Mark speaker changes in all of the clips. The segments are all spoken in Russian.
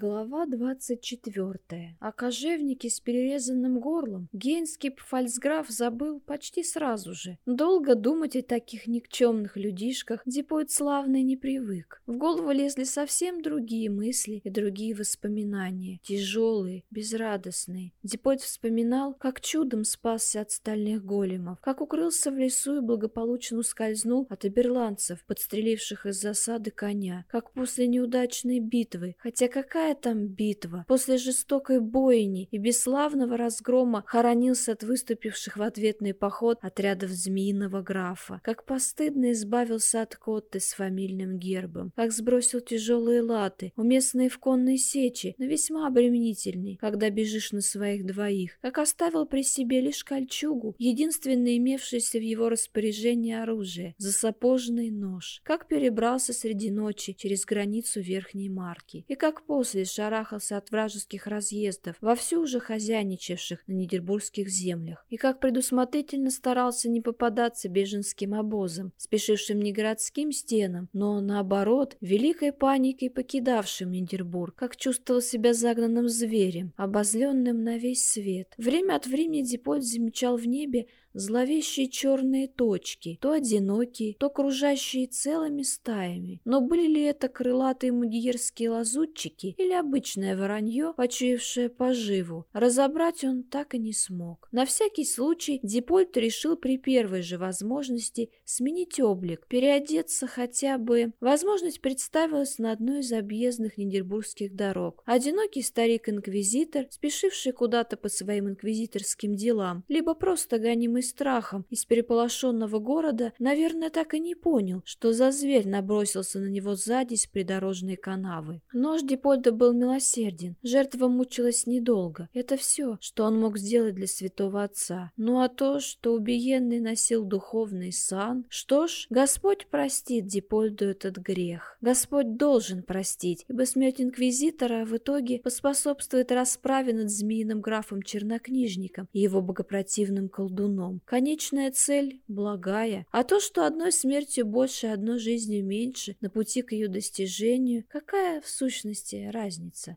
Speaker 1: Глава 24. О кожевнике с перерезанным горлом Гейнскип фальцграф забыл почти сразу же. Долго думать о таких никчемных людишках Дипойт славный не привык. В голову лезли совсем другие мысли и другие воспоминания. Тяжелые, безрадостные. Дипойт вспоминал, как чудом спасся от стальных големов, как укрылся в лесу и благополучно ускользнул от оберландцев, подстреливших из засады коня, как после неудачной битвы, хотя какая Какая там битва? После жестокой бойни и бесславного разгрома хоронился от выступивших в ответный поход отрядов змеиного графа. Как постыдно избавился от Котты с фамильным гербом. Как сбросил тяжелые латы, уместные в конной сечи, но весьма обременительные, когда бежишь на своих двоих. Как оставил при себе лишь кольчугу, единственное имевшееся в его распоряжении оружие, засапоженный нож. Как перебрался среди ночи через границу Верхней Марки. И как после мысли шарахался от вражеских разъездов, вовсю уже хозяйничавших на Нидербургских землях, и как предусмотрительно старался не попадаться беженским обозам, спешившим не городским стенам, но, наоборот, великой паникой покидавшим Нидербург, как чувствовал себя загнанным зверем, обозленным на весь свет. Время от времени Дипольт замечал в небе зловещие черные точки, то одинокие, то кружащие целыми стаями. Но были ли это крылатые мудьерские лазутчики или обычное воронье, почуявшее поживу? Разобрать он так и не смог. На всякий случай Дипольт решил при первой же возможности сменить облик, переодеться хотя бы. Возможность представилась на одной из объездных нидербургских дорог. Одинокий старик-инквизитор, спешивший куда-то по своим инквизиторским делам, либо просто гонимый страхом из переполошенного города, наверное, так и не понял, что за зверь набросился на него сзади с придорожной канавы. Нож Дипольда был милосерден, жертва мучилась недолго. Это все, что он мог сделать для святого отца. Ну а то, что убиенный носил духовный сан, что ж, Господь простит Дипольду этот грех. Господь должен простить, ибо смерть инквизитора в итоге поспособствует расправе над змеиным графом-чернокнижником и его богопротивным колдуном. Конечная цель благая, а то, что одной смертью больше, одной жизнью меньше, на пути к ее достижению, какая в сущности разница?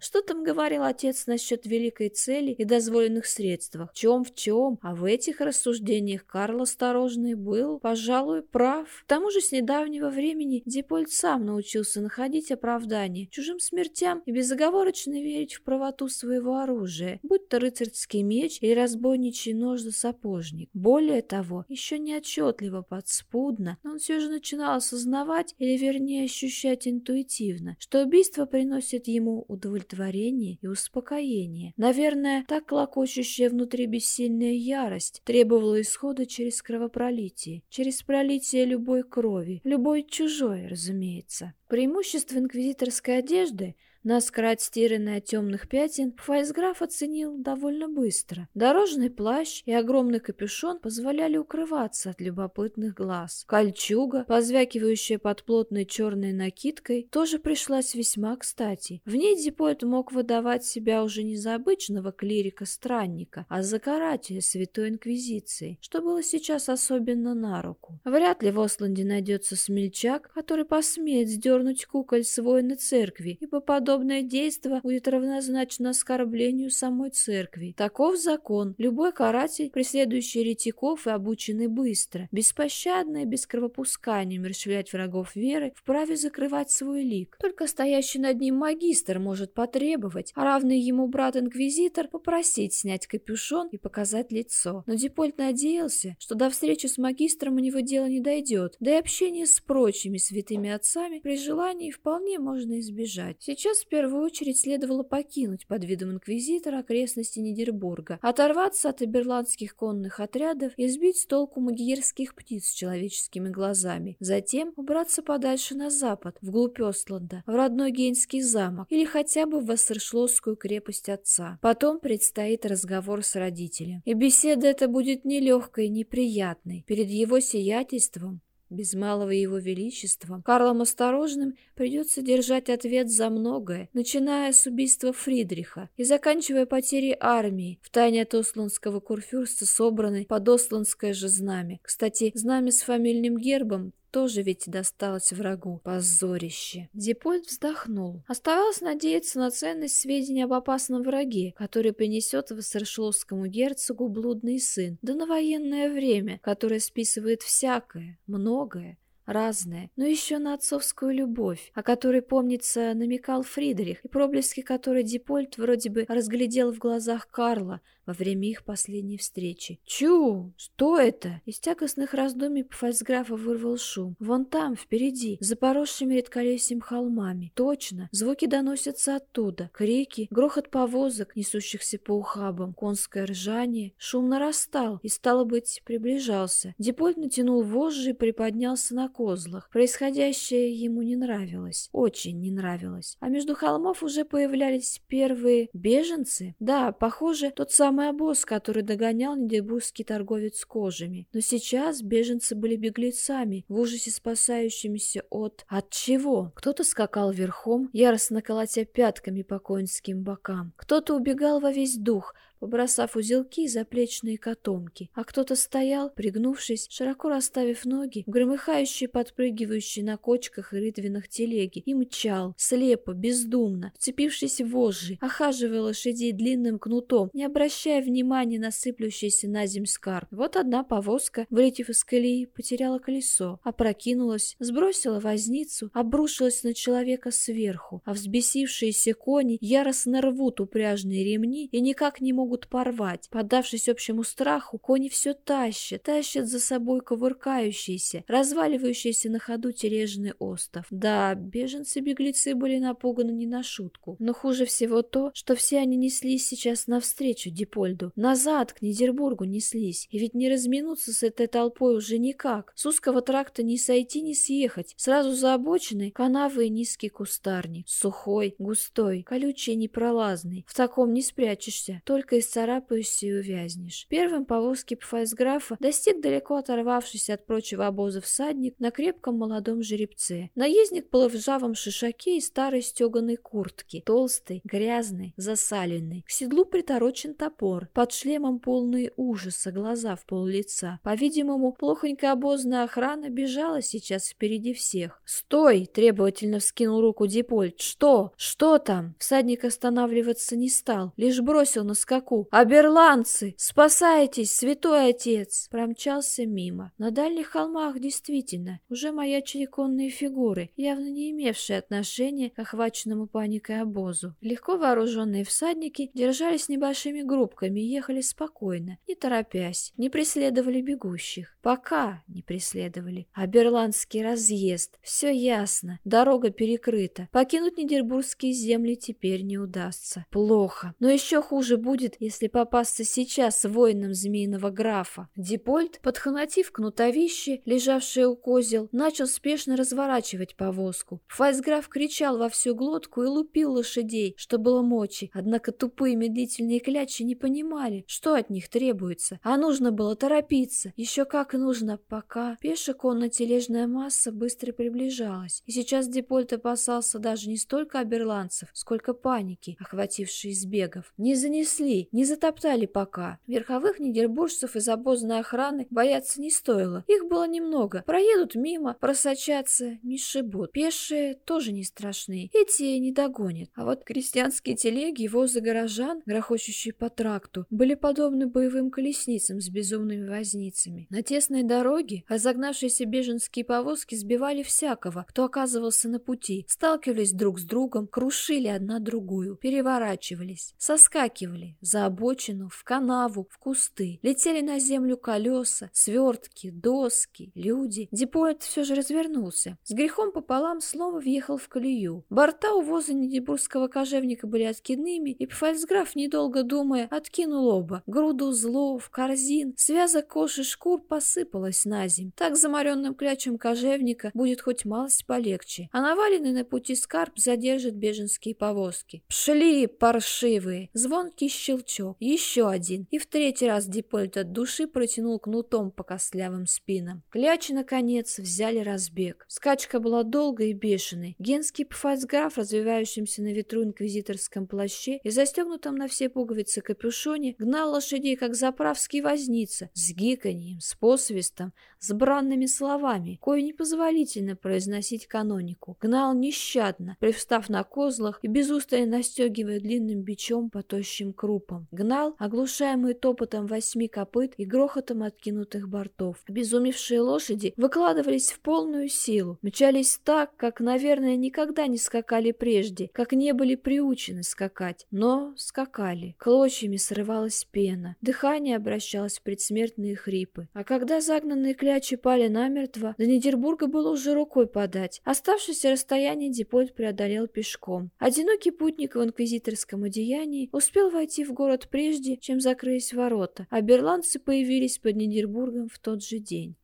Speaker 1: Что там говорил отец насчет великой цели и дозволенных средствах? В чем в чем? А в этих рассуждениях Карл Осторожный был, пожалуй, прав. К тому же с недавнего времени Дипольд сам научился находить оправдание чужим смертям и безоговорочно верить в правоту своего оружия, будь то рыцарский меч или разбойничий нож за сапожник. Более того, еще не отчетливо, подспудно, но он все же начинал осознавать, или вернее ощущать интуитивно, что убийство приносит ему удовлетворение и успокоение. Наверное, так клокочущая внутри бессильная ярость требовала исхода через кровопролитие, через пролитие любой крови, любой чужой, разумеется. Преимущество инквизиторской одежды – Наскоро отстиранный от темных пятен, Файсграф оценил довольно быстро. Дорожный плащ и огромный капюшон позволяли укрываться от любопытных глаз. Кольчуга, позвякивающая под плотной черной накидкой, тоже пришлась весьма кстати. В ней Дипойт мог выдавать себя уже не за обычного клирика-странника, а за карателя Святой Инквизиции, что было сейчас особенно на руку. Вряд ли в Осланде найдется смельчак, который посмеет сдернуть куколь с воина церкви, ибо подобное подобное действие будет равнозначно оскорблению самой церкви. Таков закон. Любой каратель, преследующий еретиков и обученный быстро, беспощадно и без кровопускания умерщвлять врагов веры, вправе закрывать свой лик. Только стоящий над ним магистр может потребовать, а равный ему брат-инквизитор попросить снять капюшон и показать лицо. Но Дипольт надеялся, что до встречи с магистром у него дело не дойдет, да и общение с прочими святыми отцами при желании вполне можно избежать. Сейчас в первую очередь следовало покинуть под видом инквизитора окрестности Нидербурга, оторваться от оберландских конных отрядов и сбить с толку магиерских птиц с человеческими глазами. Затем убраться подальше на запад, вглубь Остланда, в родной Гейнский замок или хотя бы в Вассершлосскую крепость отца. Потом предстоит разговор с родителем. И беседа эта будет нелегкой и неприятной. Перед его сиятельством без малого его величества, Карлом Осторожным придется держать ответ за многое, начиная с убийства Фридриха и заканчивая потерей армии, в тайне от Осландского курфюрста собранной под Осландское же знамя. Кстати, знамя с фамильным гербом тоже ведь досталось врагу. Позорище. Дипольт вздохнул. Оставалось надеяться на ценность сведений об опасном враге, который принесет Вассершлосскому герцогу блудный сын, да на военное время, которое списывает всякое, многое, разное, но еще на отцовскую любовь, о которой, помнится, намекал Фридрих, и проблески которой Дипольт вроде бы разглядел в глазах Карла, во время их последней встречи. «Чу! Что это?» Из тягостных раздумий фальцграфа вырвал шум. «Вон там, впереди, за поросшими редколесьем холмами. Точно! Звуки доносятся оттуда. Крики, грохот повозок, несущихся по ухабам, конское ржание. Шум нарастал и, стало быть, приближался. Депольт натянул вожжи и приподнялся на козлах. Происходящее ему не нравилось. Очень не нравилось. А между холмов уже появлялись первые беженцы. Да, похоже, тот самый самый обоз, который догонял нидербургский торговец кожами. Но сейчас беженцы были беглецами, в ужасе спасающимися от... От чего? Кто-то скакал верхом, яростно колотя пятками по конским бокам. Кто-то убегал во весь дух, побросав узелки и заплечные котомки, а кто-то стоял, пригнувшись, широко расставив ноги, громыхающие, подпрыгивающие на кочках и рытвинах телеги, и мчал, слепо, бездумно, вцепившись в вожжи, охаживая лошадей длинным кнутом, не обращая внимания на сыплющийся на земь скарб. Вот одна повозка, вылетев из колеи, потеряла колесо, опрокинулась, сбросила возницу, обрушилась на человека сверху, а взбесившиеся кони яростно рвут упряжные ремни и никак не могут могут порвать. Поддавшись общему страху, кони все тащат, тащат за собой кувыркающийся, разваливающийся на ходу тережный остов. Да, беженцы-беглецы были напуганы не на шутку. Но хуже всего то, что все они неслись сейчас навстречу Дипольду. Назад, к Нидербургу неслись. И ведь не разминуться с этой толпой уже никак. С узкого тракта не сойти, не съехать. Сразу за обочиной канавы и низкий кустарник. Сухой, густой, колючий и непролазный. В таком не спрячешься. Только исцарапаешься и увязнешь. Первым повозки пфальцграфа достиг далеко оторвавшись от прочего обоза всадник на крепком молодом жеребце. Наездник был в ржавом шишаке и старой стеганой куртке, толстый, грязный, засаленный. К седлу приторочен топор, под шлемом полные ужаса, глаза в пол лица. По-видимому, плохонькая обозная охрана бежала сейчас впереди всех. «Стой!» — требовательно вскинул руку Дипольт. «Что? Что там?» Всадник останавливаться не стал, лишь бросил на скаку руку. «Аберландцы! Спасайтесь, святой отец!» Промчался мимо. На дальних холмах действительно уже маячили конные фигуры, явно не имевшие отношения к охваченному паникой обозу. Легко вооруженные всадники держались небольшими группками и ехали спокойно, не торопясь, не преследовали бегущих. Пока не преследовали. Аберландский разъезд. Все ясно. Дорога перекрыта. Покинуть Нидербургские земли теперь не удастся. Плохо. Но еще хуже будет, если попасться сейчас воинам змеиного графа. Дипольт, подхватив кнутовище, лежавшее у козел, начал спешно разворачивать повозку. Фальцграф кричал во всю глотку и лупил лошадей, что было мочи, однако тупые медлительные клячи не понимали, что от них требуется, а нужно было торопиться, еще как нужно, пока пешеконно-тележная масса быстро приближалась, и сейчас Дипольт опасался даже не столько оберландцев, сколько паники, охватившей избегов. Не занесли, не затоптали пока. Верховых нидербуржцев из обозной охраны бояться не стоило. Их было немного. Проедут мимо, просочатся, не шибут. Пешие тоже не страшные. Эти не догонят. А вот крестьянские телеги возы горожан, грохочущие по тракту, были подобны боевым колесницам с безумными возницами. На тесной дороге разогнавшиеся беженские повозки сбивали всякого, кто оказывался на пути, сталкивались друг с другом, крушили одна другую, переворачивались, соскакивали, за обочину, в канаву, в кусты. Летели на землю колеса, свертки, доски, люди. Дипоэт все же развернулся. С грехом пополам снова въехал в колею. Борта у воза Нидебургского кожевника были откидными, и фальцграф, недолго думая, откинул оба. Груду узлов, корзин, связок кош и шкур посыпалась на земь. Так замаренным клячем кожевника будет хоть малость полегче. А наваленный на пути скарб задержит беженские повозки. Пшли, паршивые! Звонкий щелчок щелчок, еще один, и в третий раз Дипольт от души протянул кнутом по костлявым спинам. Клячи, наконец, взяли разбег. Скачка была долгой и бешеной. Генский пфальцграф, развивающимся на ветру инквизиторском плаще и застегнутом на все пуговицы капюшоне, гнал лошадей, как заправский возница, с гиканьем, с посвистом, с бранными словами, кое непозволительно произносить канонику. Гнал нещадно, привстав на козлах и без устали настегивая длинным бичом по тощим крупам. Гнал, оглушаемый топотом восьми копыт и грохотом откинутых бортов. Обезумевшие лошади выкладывались в полную силу, мчались так, как, наверное, никогда не скакали прежде, как не были приучены скакать, но скакали. Клочьями срывалась пена, дыхание обращалось в предсмертные хрипы. А когда загнанные клячи пали намертво, до Нидербурга было уже рукой подать. Оставшееся расстояние Дипольт преодолел пешком. Одинокий путник в инквизиторском одеянии успел войти в город прежде, чем закрылись ворота, а берландцы появились под Нидербургом в тот же день.